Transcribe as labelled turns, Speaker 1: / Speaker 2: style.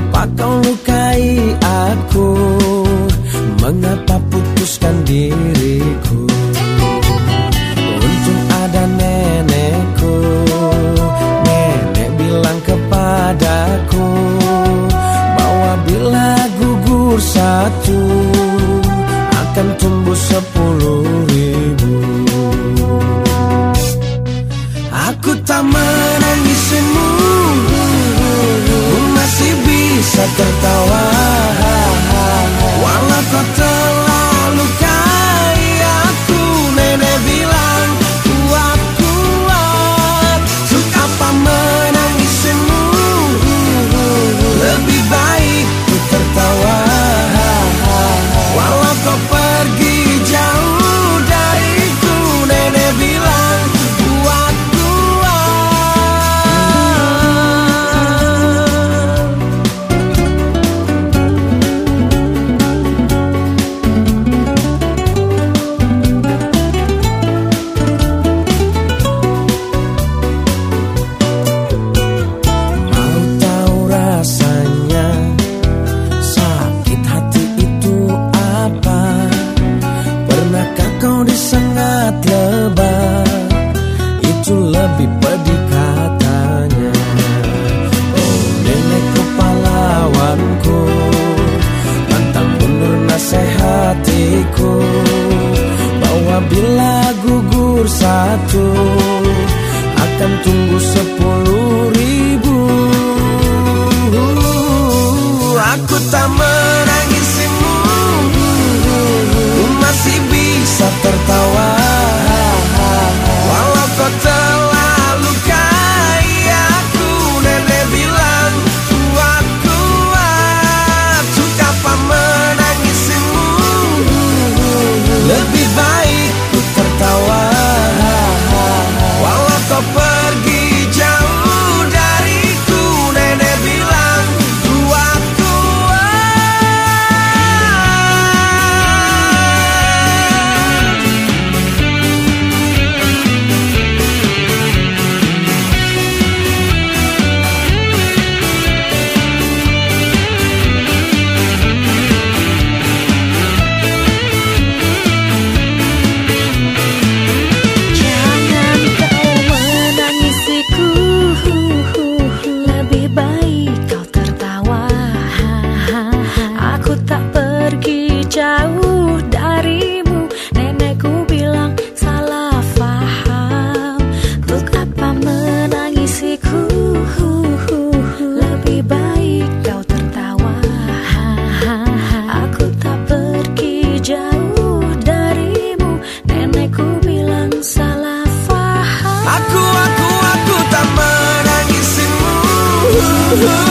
Speaker 1: sapato bila gugur satu Ooh.